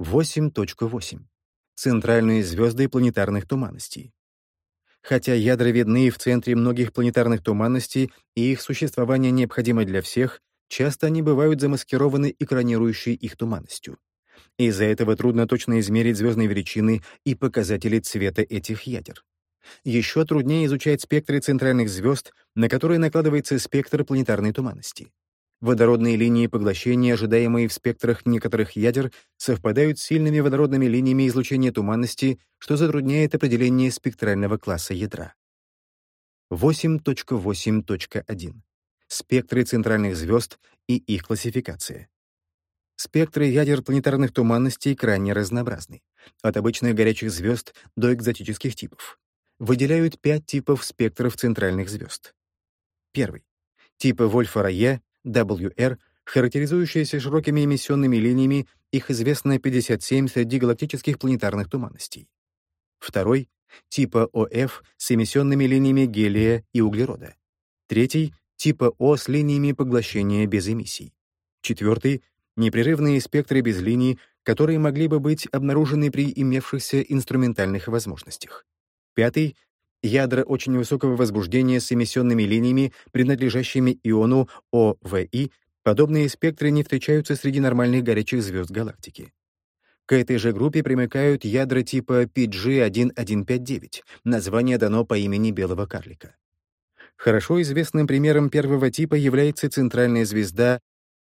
8.8. Центральные звезды планетарных туманностей. Хотя ядра видны в центре многих планетарных туманностей, и их существование необходимо для всех, часто они бывают замаскированы экранирующей их туманностью. Из-за этого трудно точно измерить звездные величины и показатели цвета этих ядер. Еще труднее изучать спектры центральных звезд, на которые накладывается спектр планетарной туманности. Водородные линии поглощения, ожидаемые в спектрах некоторых ядер, совпадают с сильными водородными линиями излучения туманности, что затрудняет определение спектрального класса ядра. 8.8.1. Спектры центральных звезд и их классификация. Спектры ядер планетарных туманностей крайне разнообразны, от обычных горячих звезд до экзотических типов. Выделяют пять типов спектров центральных звезд. Первый. Типы Вольфа-Рае, WR, характеризующиеся широкими эмиссионными линиями, их известно 57 среди галактических планетарных туманностей. Второй — типа ОФ с эмиссионными линиями гелия и углерода. Третий — типа О с линиями поглощения без эмиссий. Четвертый — непрерывные спектры без линий, которые могли бы быть обнаружены при имевшихся инструментальных возможностях. Пятый ядра очень высокого возбуждения с эмиссионными линиями, принадлежащими иону ОВИ, подобные спектры не встречаются среди нормальных горячих звезд галактики. К этой же группе примыкают ядра типа PG-1159, название дано по имени белого карлика. Хорошо известным примером первого типа является центральная звезда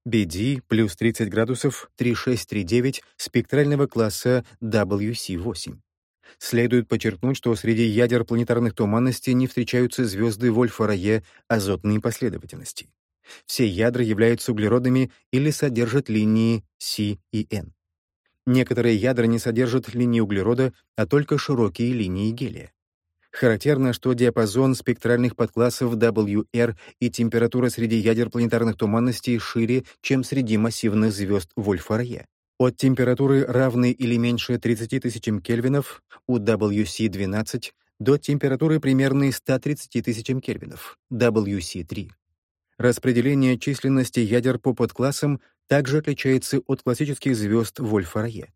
BD плюс 30 градусов 3639 спектрального класса WC8. Следует подчеркнуть, что среди ядер планетарных туманностей не встречаются звезды Вольфа-Рае азотной последовательности. Все ядра являются углеродами или содержат линии C и N. Некоторые ядра не содержат линии углерода, а только широкие линии гелия. Характерно, что диапазон спектральных подклассов WR и температура среди ядер планетарных туманностей шире, чем среди массивных звезд Вольфа-Рае. От температуры, равной или меньше 30 тысячам кельвинов у WC-12 до температуры примерной 130 тысячам кельвинов WC-3. Распределение численности ядер по подклассам также отличается от классических звезд Вольфа-Рае.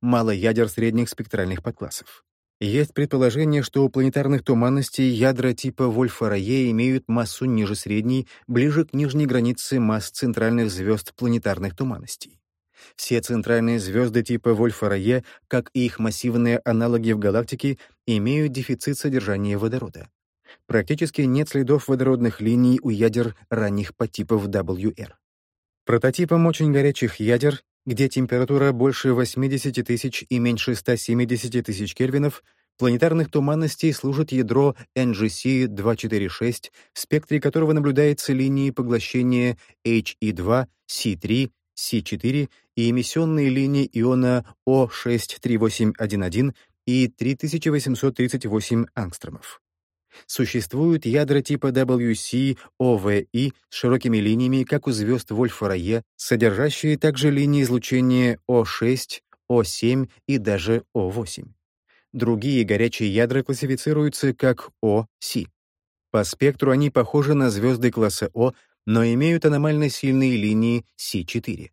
Мало ядер средних спектральных подклассов. Есть предположение, что у планетарных туманностей ядра типа Вольфа-Рае имеют массу ниже средней, ближе к нижней границе масс центральных звезд планетарных туманностей. Все центральные звезды типа Вольфа-Рае, как и их массивные аналоги в галактике, имеют дефицит содержания водорода. Практически нет следов водородных линий у ядер ранних подтипов WR. Прототипом очень горячих ядер, где температура больше 80 тысяч и меньше 170 тысяч кельвинов, планетарных туманностей служит ядро NGC-246, в спектре которого наблюдается линии поглощения HE2, C3, C4 и эмиссионные линии иона О63811 и 3838 ангстромов. Существуют ядра типа WC, OVI с широкими линиями, как у звезд Вольфа-Рае, содержащие также линии излучения О6, О7 и даже О8. Другие горячие ядра классифицируются как О-С. По спектру они похожи на звезды класса О, но имеют аномально сильные линии С4.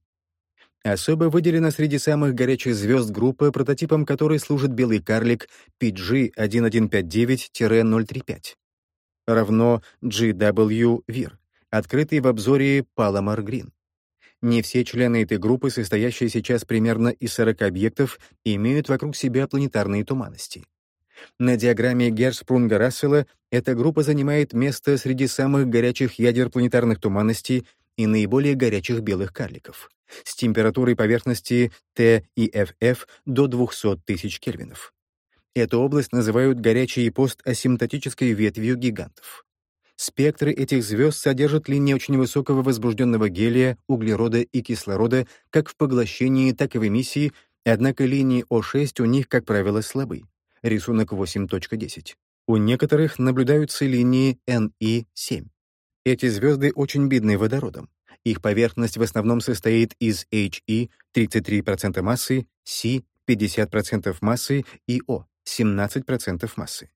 Особо выделена среди самых горячих звезд группа, прототипом которой служит белый карлик PG-1159-035, равно GW-VIR, открытый в обзоре Palomar Green. Не все члены этой группы, состоящие сейчас примерно из 40 объектов, имеют вокруг себя планетарные туманности. На диаграмме Герцпрунга-Рассела эта группа занимает место среди самых горячих ядер планетарных туманностей и наиболее горячих белых карликов с температурой поверхности Т и ФФ до 200 тысяч кельвинов. Эту область называют горячей постасимптотической ветвью гигантов. Спектры этих звезд содержат линии очень высокого возбужденного гелия, углерода и кислорода как в поглощении, так и в эмиссии, однако линии О6 у них, как правило, слабы. Рисунок 8.10. У некоторых наблюдаются линии NI7. Эти звезды очень бедны водородом. Их поверхность в основном состоит из HE 33% массы, C 50% массы и O 17% массы.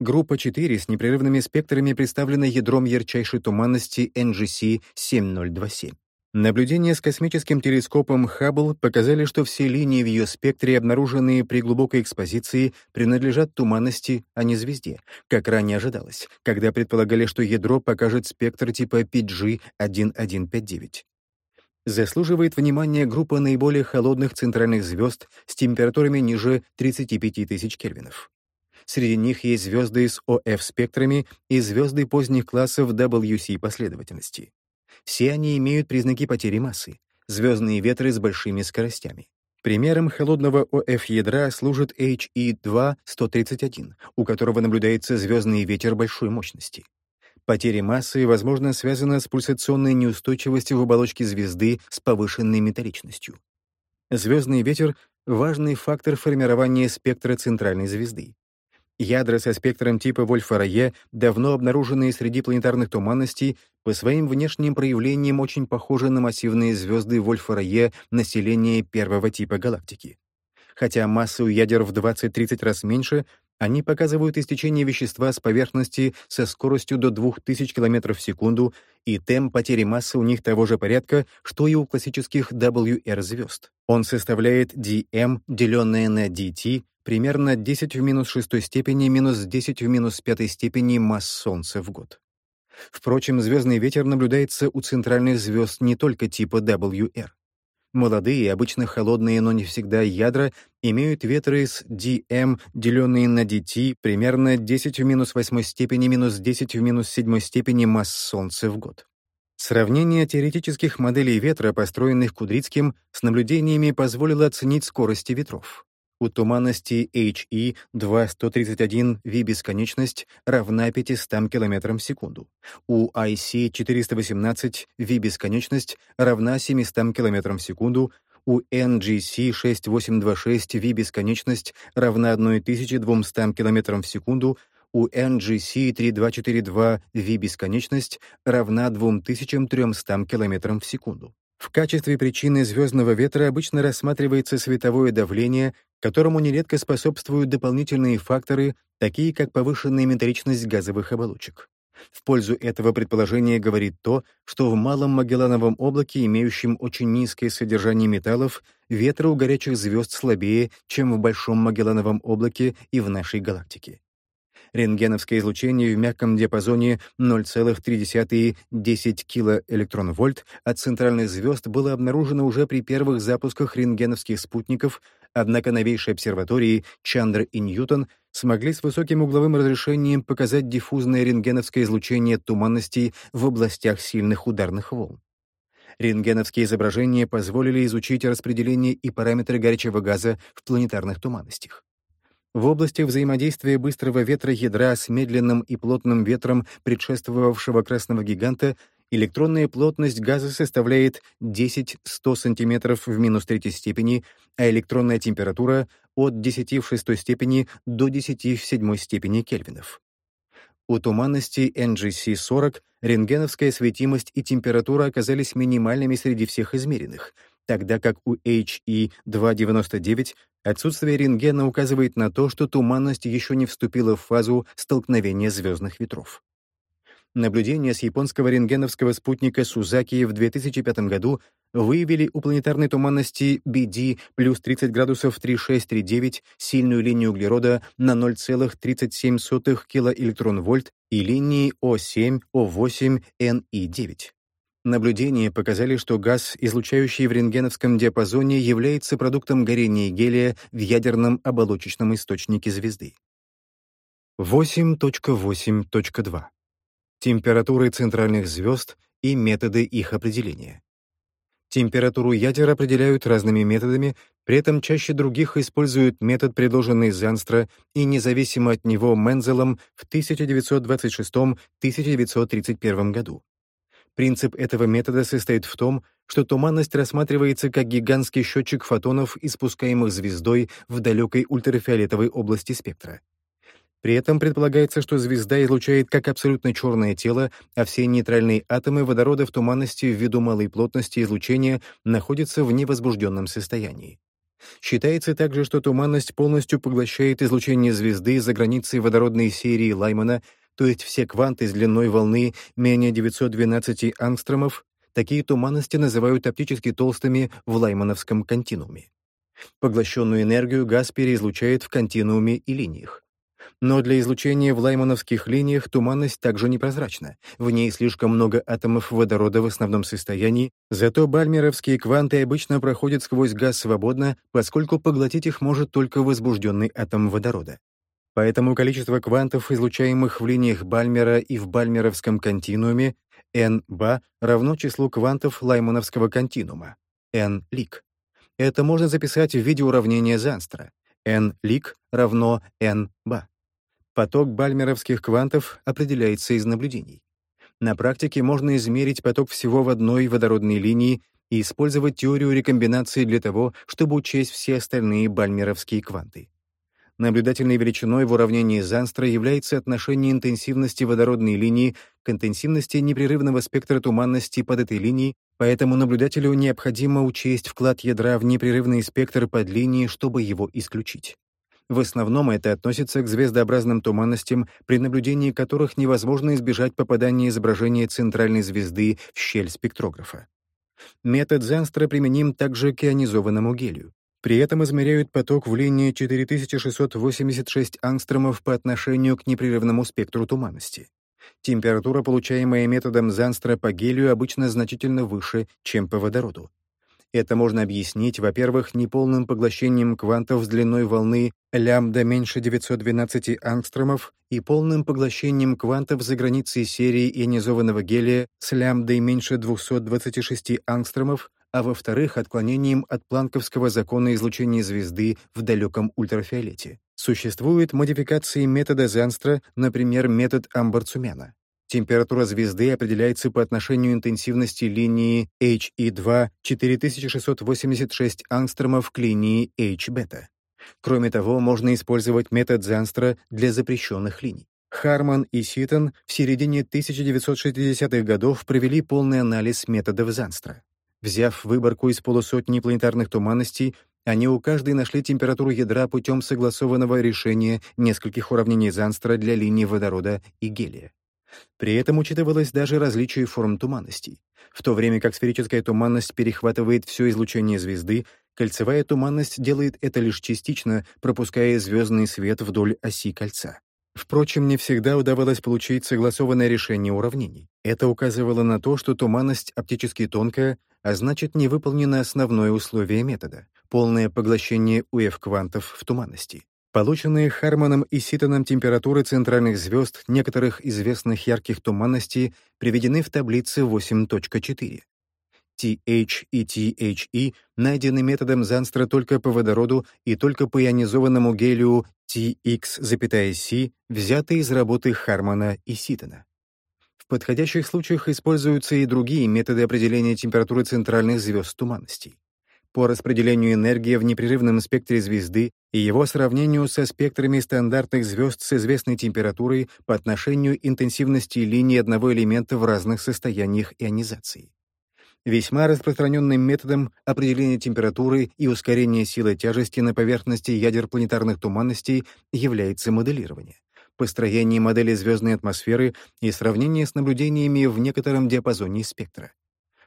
Группа 4 с непрерывными спектрами представлена ядром ярчайшей туманности NGC 7027. Наблюдения с космическим телескопом Хаббл показали, что все линии в ее спектре, обнаруженные при глубокой экспозиции, принадлежат туманности, а не звезде, как ранее ожидалось, когда предполагали, что ядро покажет спектр типа PG-1159. Заслуживает внимания группа наиболее холодных центральных звезд с температурами ниже 35 тысяч кельвинов. Среди них есть звезды с ОФ-спектрами и звезды поздних классов WC последовательности. Все они имеют признаки потери массы, звездные ветры с большими скоростями. Примером холодного ОФ-ядра служит HE-2-131, у которого наблюдается звездный ветер большой мощности. Потеря массы, возможно, связана с пульсационной неустойчивостью в оболочке звезды с повышенной металличностью. Звездный ветер — важный фактор формирования спектра центральной звезды. Ядра со спектром типа Вольфа-Рае, давно обнаруженные среди планетарных туманностей, по своим внешним проявлениям очень похожи на массивные звезды Вольфа-Рае населения первого типа галактики. Хотя масса у ядер в 20-30 раз меньше, они показывают истечение вещества с поверхности со скоростью до 2000 км в секунду, и темп потери массы у них того же порядка, что и у классических WR-звезд. Он составляет dm, деленное на dt, примерно 10 в минус шестой степени минус 10 в минус пятой степени масс Солнца в год. Впрочем, звездный ветер наблюдается у центральных звезд не только типа WR. Молодые, обычно холодные, но не всегда ядра имеют ветры с dm, деленные на dt, примерно 10 в минус восьмой степени минус 10 в минус седьмой степени масс Солнца в год. Сравнение теоретических моделей ветра, построенных Кудрицким, с наблюдениями позволило оценить скорости ветров. У туманности HE 2-131 V бесконечность равна 500 км в секунду. У IC 418 V бесконечность равна 700 км в секунду. У NGC 6826 V бесконечность равна 1200 км в секунду. У NGC 3242 V бесконечность равна 2300 км в секунду. В качестве причины звездного ветра обычно рассматривается световое давление, которому нередко способствуют дополнительные факторы, такие как повышенная металличность газовых оболочек. В пользу этого предположения говорит то, что в малом Магеллановом облаке, имеющем очень низкое содержание металлов, ветры у горячих звезд слабее, чем в Большом Магеллановом облаке и в нашей галактике рентгеновское излучение в мягком диапазоне 0,3-10 килоэлектронвольт от центральных звезд было обнаружено уже при первых запусках рентгеновских спутников, однако новейшие обсерватории Чандр и Ньютон смогли с высоким угловым разрешением показать диффузное рентгеновское излучение туманностей в областях сильных ударных волн. Рентгеновские изображения позволили изучить распределение и параметры горячего газа в планетарных туманностях. В области взаимодействия быстрого ветра ядра с медленным и плотным ветром предшествовавшего красного гиганта электронная плотность газа составляет 10-100 см в минус третьей степени, а электронная температура — от 10 в шестой степени до 10 в седьмой степени кельвинов. У туманности NGC-40 рентгеновская светимость и температура оказались минимальными среди всех измеренных — тогда как у HE299 отсутствие рентгена указывает на то, что туманность еще не вступила в фазу столкновения звездных ветров. Наблюдения с японского рентгеновского спутника Сузаки в 2005 году выявили у планетарной туманности BD плюс 30 градусов 3639 сильную линию углерода на 0,37 килоэлектрон-вольт и линии О7, О8, NE9. Наблюдения показали, что газ, излучающий в рентгеновском диапазоне, является продуктом горения гелия в ядерном оболочечном источнике звезды. 8.8.2. Температуры центральных звезд и методы их определения. Температуру ядер определяют разными методами, при этом чаще других используют метод, предложенный Занстра и независимо от него Мензелом в 1926-1931 году. Принцип этого метода состоит в том, что туманность рассматривается как гигантский счетчик фотонов, испускаемых звездой в далекой ультрафиолетовой области спектра. При этом предполагается, что звезда излучает как абсолютно черное тело, а все нейтральные атомы водорода в туманности ввиду малой плотности излучения находятся в невозбужденном состоянии. Считается также, что туманность полностью поглощает излучение звезды за границей водородной серии Лаймана, то есть все кванты с длиной волны менее 912 ангстромов, Такие туманности называют оптически толстыми в Лаймановском континууме. Поглощенную энергию газ переизлучает в континууме и линиях. Но для излучения в лаймановских линиях туманность также непрозрачна. В ней слишком много атомов водорода в основном состоянии, зато бальмеровские кванты обычно проходят сквозь газ свободно, поскольку поглотить их может только возбужденный атом водорода. Поэтому количество квантов, излучаемых в линиях Бальмера и в бальмеровском континууме, n-ба, равно числу квантов лаймановского континуума, n-лик. Это можно записать в виде уравнения Занстра. n-лик равно n-ба. Поток бальмеровских квантов определяется из наблюдений. На практике можно измерить поток всего в одной водородной линии и использовать теорию рекомбинации для того, чтобы учесть все остальные бальмеровские кванты. Наблюдательной величиной в уравнении Занстра является отношение интенсивности водородной линии к интенсивности непрерывного спектра туманности под этой линией, поэтому наблюдателю необходимо учесть вклад ядра в непрерывный спектр под линией, чтобы его исключить. В основном это относится к звездообразным туманностям, при наблюдении которых невозможно избежать попадания изображения центральной звезды в щель спектрографа. Метод Зенстра применим также к ионизованному гелию. При этом измеряют поток в линии 4686 ангстромов по отношению к непрерывному спектру туманности. Температура, получаемая методом Занстра по гелию, обычно значительно выше, чем по водороду. Это можно объяснить, во-первых, неполным поглощением квантов с длиной волны лямбда меньше 912 ангстромов и полным поглощением квантов за границей серии ионизованного гелия с лямбдой меньше 226 ангстромов, а во-вторых, отклонением от планковского закона излучения звезды в далеком ультрафиолете. Существуют модификации метода Занстра, например, метод Амбарцумяна. Температура звезды определяется по отношению интенсивности линии HE2 4686 ангстромов к линии H-бета. Кроме того, можно использовать метод Занстра для запрещенных линий. Харман и Ситон в середине 1960-х годов провели полный анализ методов Занстра. Взяв выборку из полусотни планетарных туманностей, они у каждой нашли температуру ядра путем согласованного решения нескольких уравнений Занстра для линий водорода и гелия. При этом учитывалось даже различие форм туманностей. В то время как сферическая туманность перехватывает все излучение звезды, кольцевая туманность делает это лишь частично, пропуская звездный свет вдоль оси кольца. Впрочем, не всегда удавалось получить согласованное решение уравнений. Это указывало на то, что туманность оптически тонкая, а значит, не выполнено основное условие метода — полное поглощение УФ-квантов в туманности. Полученные Харманом и Ситоном температуры центральных звезд некоторых известных ярких туманностей приведены в таблице 8.4. TH и THE найдены методом Занстра только по водороду и только по ионизованному гелию TX, взятые из работы Хармана и Ситона. В подходящих случаях используются и другие методы определения температуры центральных звезд туманностей по распределению энергии в непрерывном спектре звезды и его сравнению со спектрами стандартных звезд с известной температурой по отношению интенсивности линий одного элемента в разных состояниях ионизации. Весьма распространенным методом определения температуры и ускорения силы тяжести на поверхности ядер планетарных туманностей является моделирование, построение модели звездной атмосферы и сравнение с наблюдениями в некотором диапазоне спектра.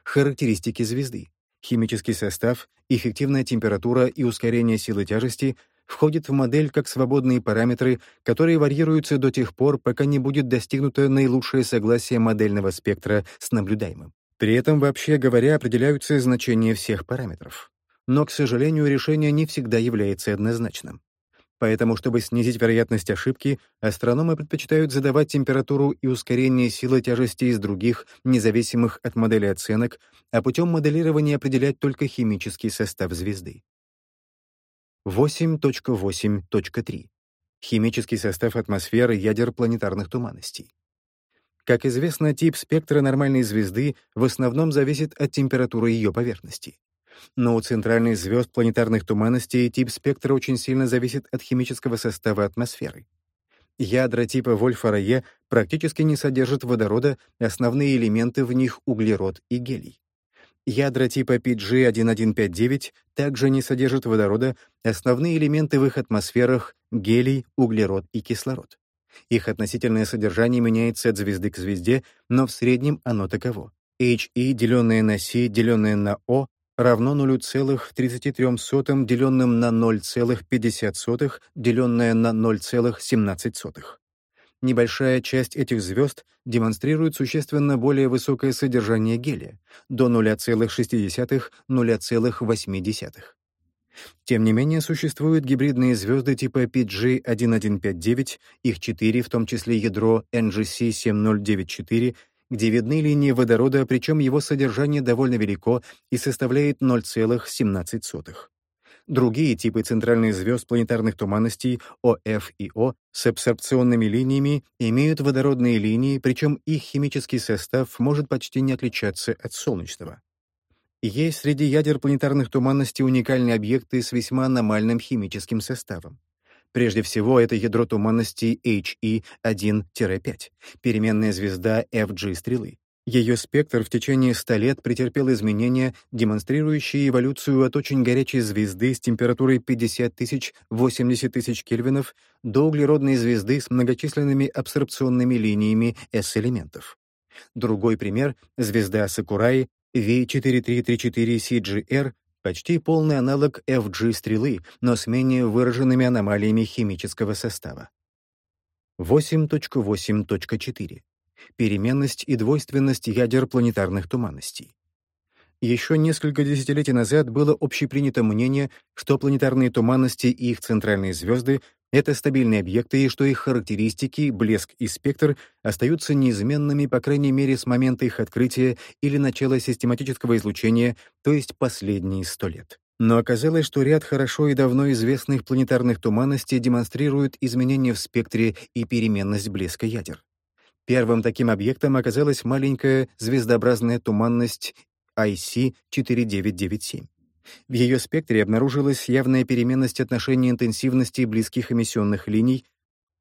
Характеристики звезды химический состав, эффективная температура и ускорение силы тяжести входят в модель как свободные параметры, которые варьируются до тех пор, пока не будет достигнуто наилучшее согласие модельного спектра с наблюдаемым. При этом, вообще говоря, определяются значения всех параметров. Но, к сожалению, решение не всегда является однозначным. Поэтому, чтобы снизить вероятность ошибки, астрономы предпочитают задавать температуру и ускорение силы тяжести из других, независимых от модели оценок, а путем моделирования определять только химический состав звезды. 8.8.3. Химический состав атмосферы ядер планетарных туманностей. Как известно, тип спектра нормальной звезды в основном зависит от температуры ее поверхности. Но у центральных звезд планетарных туманностей тип спектра очень сильно зависит от химического состава атмосферы. Ядра типа Вольфа-Рае практически не содержат водорода, основные элементы в них — углерод и гелий. Ядра типа PG1159 также не содержат водорода, основные элементы в их атмосферах — гелий, углерод и кислород. Их относительное содержание меняется от звезды к звезде, но в среднем оно таково. HE, деленное на C, деленное на O, равно 0,33 деленным на 0,50, деленное на 0,17. Небольшая часть этих звезд демонстрирует существенно более высокое содержание гелия — до 0,6-0,8. Тем не менее, существуют гибридные звезды типа PG1159, их четыре, в том числе ядро NGC7094, где видны линии водорода, причем его содержание довольно велико и составляет 0,17. Другие типы центральных звезд планетарных туманностей ОФ и О с абсорбционными линиями имеют водородные линии, причем их химический состав может почти не отличаться от солнечного. Есть среди ядер планетарных туманностей уникальные объекты с весьма аномальным химическим составом. Прежде всего, это ядро туманности HE-1-5, переменная звезда FG-стрелы. Ее спектр в течение 100 лет претерпел изменения, демонстрирующие эволюцию от очень горячей звезды с температурой 50 тысяч 80 тысяч кельвинов до углеродной звезды с многочисленными абсорбционными линиями S-элементов. Другой пример — звезда Сакураи V4334CGR Почти полный аналог FG-стрелы, но с менее выраженными аномалиями химического состава. 8.8.4. Переменность и двойственность ядер планетарных туманностей. Еще несколько десятилетий назад было общепринято мнение, что планетарные туманности и их центральные звезды это стабильные объекты и что их характеристики, блеск и спектр остаются неизменными, по крайней мере, с момента их открытия или начала систематического излучения, то есть последние сто лет. Но оказалось, что ряд хорошо и давно известных планетарных туманностей демонстрирует изменения в спектре и переменность блеска ядер. Первым таким объектом оказалась маленькая звездообразная туманность IC-4997. В ее спектре обнаружилась явная переменность отношения интенсивности близких эмиссионных линий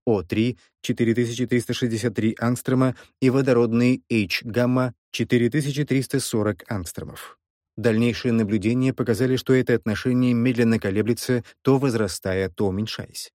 О3 4363 ангстрома и водородный H-гамма 4340 ангстромов. Дальнейшие наблюдения показали, что это отношение медленно колеблется, то возрастая, то уменьшаясь.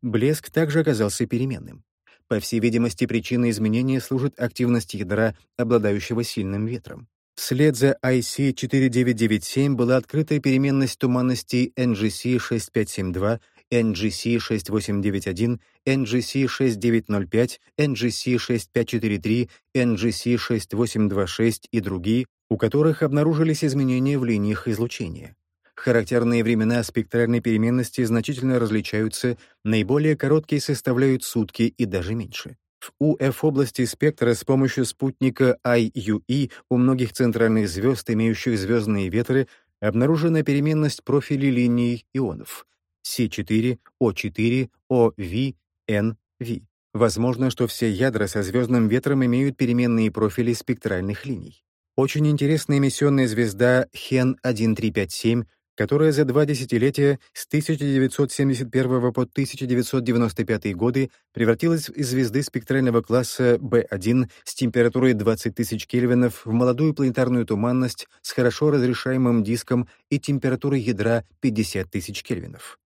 Блеск также оказался переменным. По всей видимости, причиной изменения служит активность ядра, обладающего сильным ветром. Вслед за IC-4997 была открыта переменность туманностей NGC-6572, NGC-6891, NGC-6905, NGC-6543, NGC-6826 и другие, у которых обнаружились изменения в линиях излучения. Характерные времена спектральной переменности значительно различаются, наиболее короткие составляют сутки и даже меньше. В УФ-области спектра с помощью спутника IUE у многих центральных звезд, имеющих звездные ветры, обнаружена переменность профилей линий ионов C4, O4, OV, NV. Возможно, что все ядра со звездным ветром имеют переменные профили спектральных линий. Очень интересная эмиссионная звезда Хен 1357 которая за два десятилетия с 1971 по 1995 годы превратилась из звезды спектрального класса B1 с температурой 20 тысяч кельвинов в молодую планетарную туманность с хорошо разрешаемым диском и температурой ядра 50 тысяч кельвинов.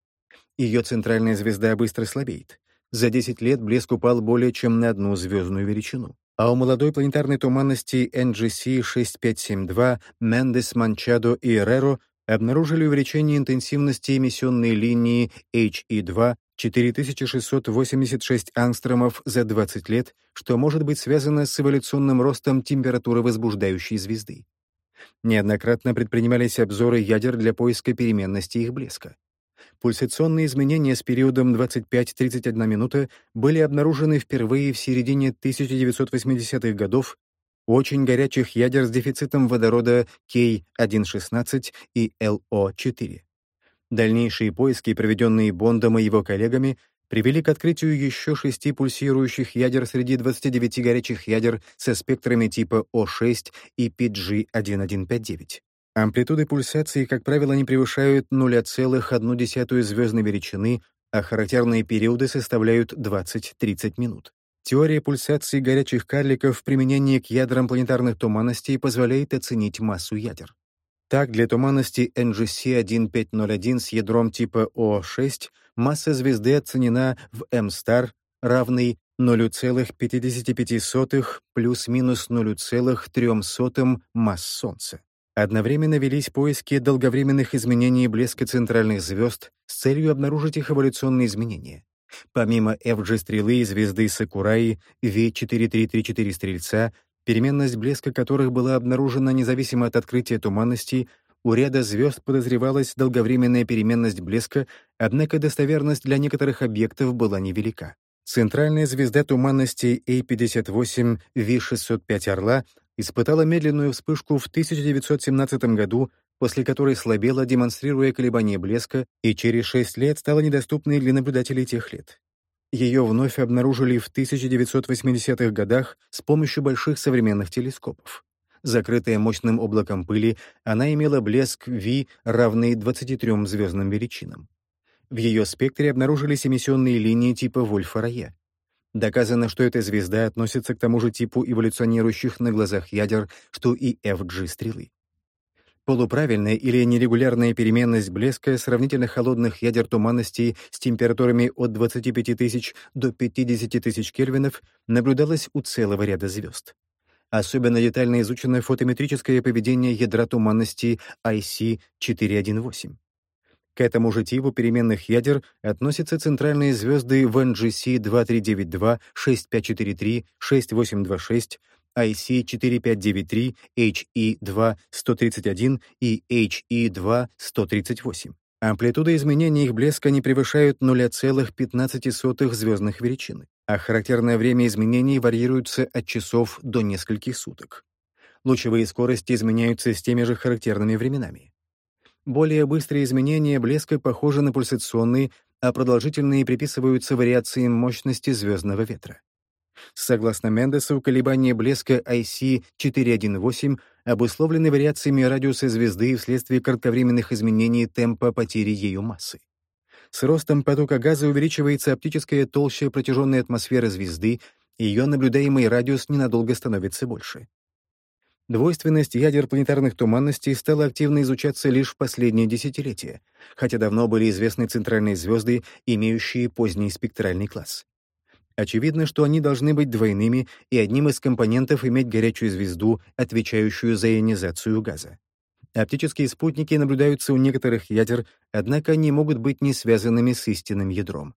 Ее центральная звезда быстро слабеет. За 10 лет блеск упал более чем на одну звездную величину. А у молодой планетарной туманности NGC 6572 Мендес, Манчадо и Эреро обнаружили увеличение интенсивности эмиссионной линии HE2 4686 ангстромов за 20 лет, что может быть связано с эволюционным ростом температуры возбуждающей звезды. Неоднократно предпринимались обзоры ядер для поиска переменности их блеска. Пульсационные изменения с периодом 25-31 минута были обнаружены впервые в середине 1980-х годов очень горячих ядер с дефицитом водорода K116 и LO4. Дальнейшие поиски, проведенные Бондом и его коллегами, привели к открытию еще шести пульсирующих ядер среди 29 горячих ядер со спектрами типа O6 и PG1159. Амплитуды пульсации, как правило, не превышают 0,1 звездной величины, а характерные периоды составляют 20-30 минут. Теория пульсации горячих карликов в применении к ядрам планетарных туманностей позволяет оценить массу ядер. Так, для туманности NGC-1501 с ядром типа O6 масса звезды оценена в m-star равный 0,55 плюс-минус 0,03 масс Солнца. Одновременно велись поиски долговременных изменений блеска центральных звезд с целью обнаружить их эволюционные изменения. Помимо FG-стрелы и звезды Сакураи V4334 Стрельца, переменность блеска которых была обнаружена независимо от открытия туманностей, у ряда звезд подозревалась долговременная переменность блеска, однако достоверность для некоторых объектов была невелика. Центральная звезда туманности A58 V605 Орла испытала медленную вспышку в 1917 году, после которой слабела, демонстрируя колебания блеска, и через шесть лет стала недоступной для наблюдателей тех лет. Ее вновь обнаружили в 1980-х годах с помощью больших современных телескопов. Закрытая мощным облаком пыли, она имела блеск V, равный 23 звездным величинам. В ее спектре обнаружились эмиссионные линии типа Вольфа-Рае. Доказано, что эта звезда относится к тому же типу эволюционирующих на глазах ядер, что и FG-стрелы. Полуправильная или нерегулярная переменность блеска сравнительно холодных ядер туманностей с температурами от 25 тысяч до 50 тысяч кельвинов наблюдалась у целого ряда звезд. Особенно детально изучено фотометрическое поведение ядра туманности IC-418. К этому же типу переменных ядер относятся центральные звезды VNGC 2392, 6543, 6826, IC4593, HE2-131 и HE2-138. Амплитуда изменения их блеска не превышают 0,15 звездных величины, а характерное время изменений варьируется от часов до нескольких суток. Лучевые скорости изменяются с теми же характерными временами. Более быстрые изменения блеска похожи на пульсационные, а продолжительные приписываются вариациям мощности звездного ветра. Согласно Мендесу, колебания блеска IC-418 обусловлены вариациями радиуса звезды вследствие кратковременных изменений темпа потери ею массы. С ростом потока газа увеличивается оптическая толща протяженной атмосферы звезды, и ее наблюдаемый радиус ненадолго становится больше. Двойственность ядер планетарных туманностей стала активно изучаться лишь в последние десятилетия, хотя давно были известны центральные звезды, имеющие поздний спектральный класс. Очевидно, что они должны быть двойными и одним из компонентов иметь горячую звезду, отвечающую за ионизацию газа. Оптические спутники наблюдаются у некоторых ядер, однако они могут быть не связанными с истинным ядром.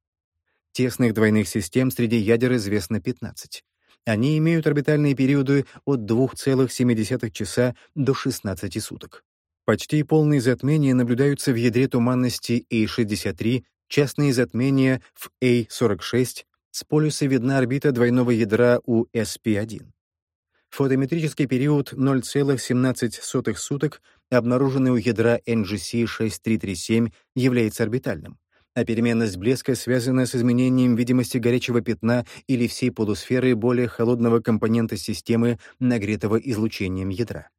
Тесных двойных систем среди ядер известно 15. Они имеют орбитальные периоды от 2,7 часа до 16 суток. Почти полные затмения наблюдаются в ядре туманности A63, частные затмения в A46, с полюса видна орбита двойного ядра у SP1. Фотометрический период 0,17 суток, обнаруженный у ядра NGC 6337, является орбитальным а переменность блеска связана с изменением видимости горячего пятна или всей полусферы более холодного компонента системы, нагретого излучением ядра.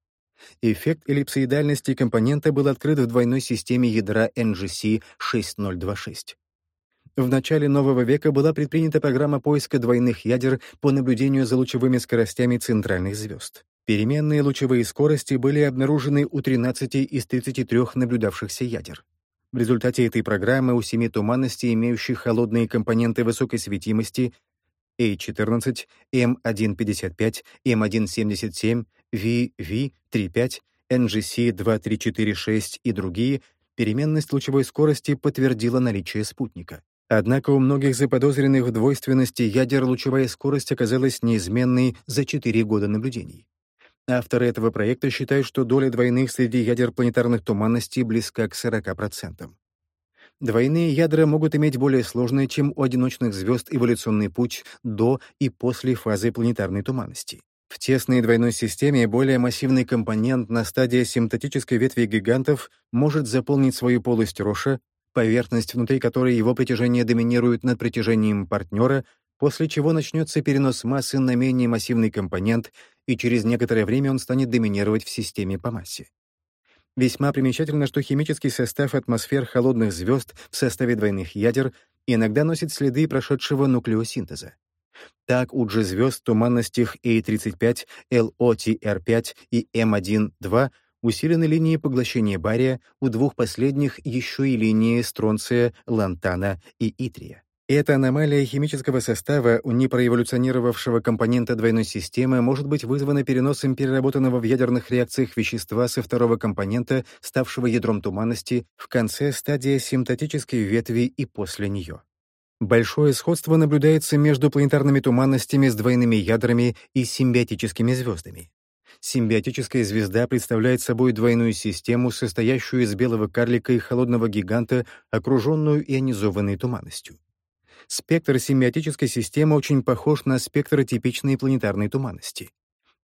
Эффект эллипсоидальности компонента был открыт в двойной системе ядра NGC 6026. В начале нового века была предпринята программа поиска двойных ядер по наблюдению за лучевыми скоростями центральных звезд. Переменные лучевые скорости были обнаружены у 13 из 33 наблюдавшихся ядер. В результате этой программы у семи туманностей, имеющих холодные компоненты высокой светимости A14, M155, M177, VV35, NGC2346 и другие, переменность лучевой скорости подтвердила наличие спутника. Однако у многих заподозренных в двойственности ядер лучевая скорость оказалась неизменной за 4 года наблюдений. Авторы этого проекта считают, что доля двойных среди ядер планетарных туманностей близка к 40%. Двойные ядра могут иметь более сложный, чем у одиночных звезд, эволюционный путь до и после фазы планетарной туманности. В тесной двойной системе более массивный компонент на стадии симптотической ветви гигантов может заполнить свою полость Роша, поверхность, внутри которой его притяжение доминирует над притяжением партнера, после чего начнется перенос массы на менее массивный компонент, и через некоторое время он станет доминировать в системе по массе. Весьма примечательно, что химический состав атмосфер холодных звезд в составе двойных ядер иногда носит следы прошедшего нуклеосинтеза. Так у G-звезд туманностях A35, LOTR5 и M1-2 усилены линии поглощения бария, у двух последних еще и линии стронция, лантана и итрия. Эта аномалия химического состава у непроэволюционировавшего компонента двойной системы может быть вызвана переносом переработанного в ядерных реакциях вещества со второго компонента, ставшего ядром туманности, в конце стадии симптотической ветви и после нее. Большое сходство наблюдается между планетарными туманностями с двойными ядрами и симбиотическими звездами. Симбиотическая звезда представляет собой двойную систему, состоящую из белого карлика и холодного гиганта, окруженную ионизованной туманностью. Спектр семиотической системы очень похож на спектр типичной планетарной туманности.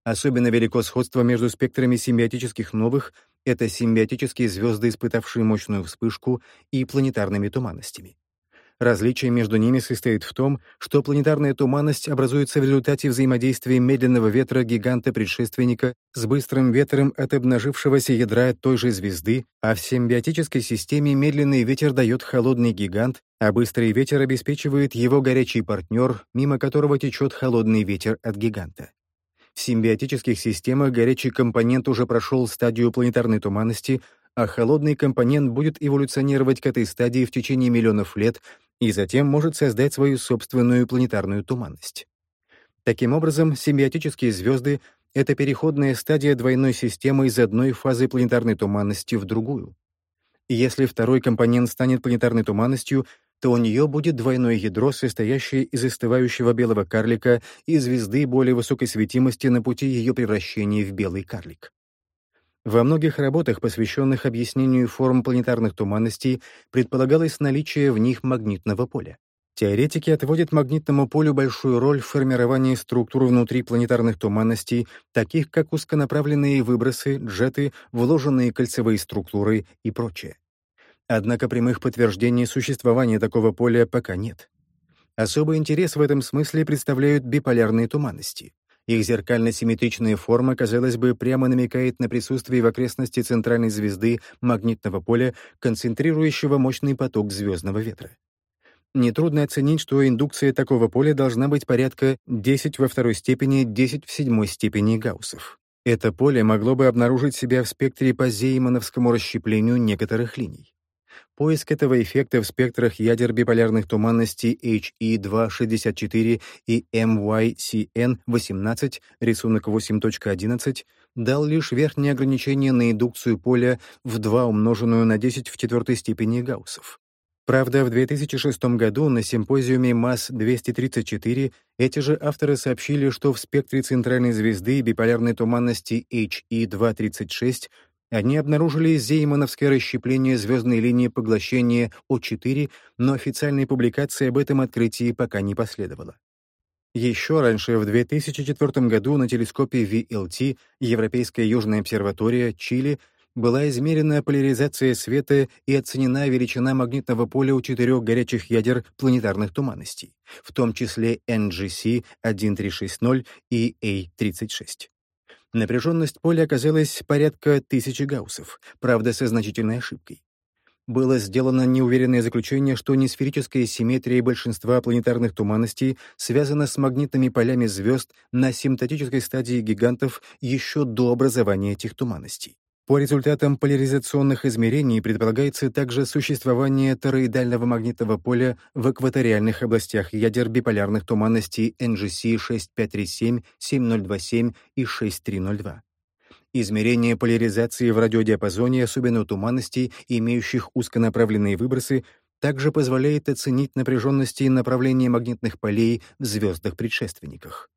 Особенно велико сходство между спектрами семиотических новых — это симбиотические звезды, испытавшие мощную вспышку, и планетарными туманностями. Различие между ними состоит в том, что планетарная туманность образуется в результате взаимодействия медленного ветра гиганта-предшественника с быстрым ветром от обнажившегося ядра той же звезды, а в симбиотической системе медленный ветер дает холодный гигант, а быстрый ветер обеспечивает его горячий партнер, мимо которого течет холодный ветер от гиганта. В симбиотических системах горячий компонент уже прошел стадию планетарной туманности, а холодный компонент будет эволюционировать к этой стадии в течение миллионов лет и затем может создать свою собственную планетарную туманность. Таким образом, симбиотические звезды — это переходная стадия двойной системы из одной фазы планетарной туманности в другую. если второй компонент станет планетарной туманностью, то у нее будет двойное ядро, состоящее из остывающего белого карлика и звезды более высокой светимости на пути ее превращения в белый карлик. Во многих работах, посвященных объяснению форм планетарных туманностей, предполагалось наличие в них магнитного поля. Теоретики отводят магнитному полю большую роль в формировании структур внутри планетарных туманностей, таких как узконаправленные выбросы, джеты, вложенные кольцевые структуры и прочее. Однако прямых подтверждений существования такого поля пока нет. Особый интерес в этом смысле представляют биполярные туманности. Их зеркально-симметричная форма, казалось бы, прямо намекает на присутствие в окрестности центральной звезды магнитного поля, концентрирующего мощный поток звездного ветра. Нетрудно оценить, что индукция такого поля должна быть порядка 10 во второй степени, 10 в седьмой степени гауссов. Это поле могло бы обнаружить себя в спектре по Зеймановскому расщеплению некоторых линий. Поиск этого эффекта в спектрах ядер биполярных туманностей HE264 и MYCN18, рисунок 8.11, дал лишь верхнее ограничение на индукцию поля в 2 умноженную на 10 в четвертой степени гауссов. Правда, в 2006 году на симпозиуме МАСС-234 эти же авторы сообщили, что в спектре центральной звезды биполярной туманности HE236 они обнаружили зеймановское расщепление звездной линии поглощения О4, но официальной публикации об этом открытии пока не последовало. Еще раньше, в 2004 году, на телескопе VLT Европейская Южная обсерватория, Чили, была измерена поляризация света и оценена величина магнитного поля у четырех горячих ядер планетарных туманностей, в том числе NGC 1360 и A36. Напряженность поля оказалась порядка тысячи гауссов, правда, со значительной ошибкой. Было сделано неуверенное заключение, что несферическая симметрия большинства планетарных туманностей связана с магнитными полями звезд на симптотической стадии гигантов еще до образования этих туманностей. По результатам поляризационных измерений предполагается также существование тороидального магнитного поля в экваториальных областях ядер биполярных туманностей NGC 6537, 7027 и 6302. Измерение поляризации в радиодиапазоне, особенно туманностей, имеющих узконаправленные выбросы, также позволяет оценить напряженности и направление магнитных полей в звездах-предшественниках.